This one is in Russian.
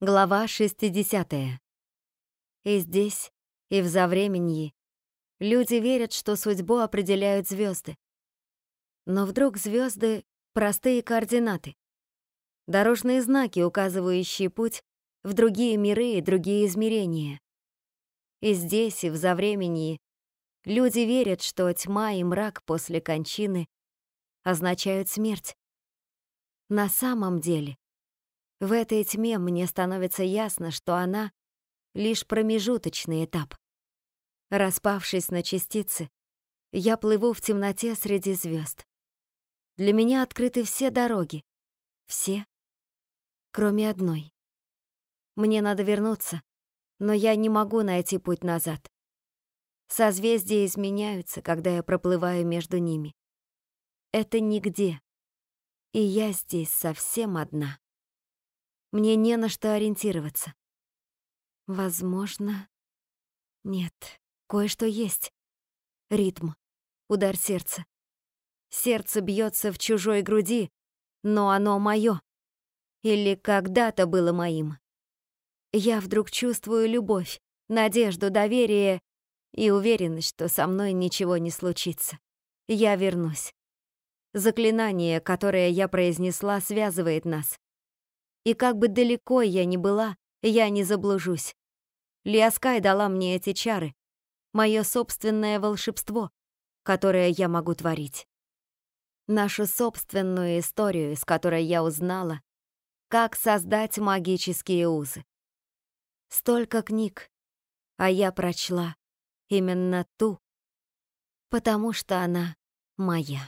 Глава 60. И здесь, и в Завременье люди верят, что судьбу определяют звезды. Но вдруг звезды — простые координаты. Дорожные знаки, указывающие путь в другие миры и другие измерения. И здесь, и в Завременье люди верят, что тьма и мрак после кончины означают смерть. На самом деле в этой тьме мне становится ясно, что она — лишь промежуточный этап. Распавшись на частицы, я плыву в темноте среди звезд. Для меня открыты все дороги. Все, кроме одной. Мне надо вернуться, но я не могу найти путь назад. Созвездия изменяются, когда я проплываю между ними. Это нигде. И я здесь совсем одна. Мне не на что ориентироваться. Возможно... Нет, кое-что есть. Ритм, удар сердца. Сердце бьется в чужой груди, но оно мое. Или когда-то было моим. Я вдруг чувствую любовь, надежду, доверие и уверенность, что со мной ничего не случится. Я вернусь. Заклинание, которое я произнесла, связывает нас. И как бы далеко я ни была, я не заблужусь. Лиаскай дала мне эти чары, мое собственное волшебство, которое я могу творить. Нашу собственную историю, из которой я узнала, как создать магические узы. Столько книг, а я прочла именно ту, потому что она моя.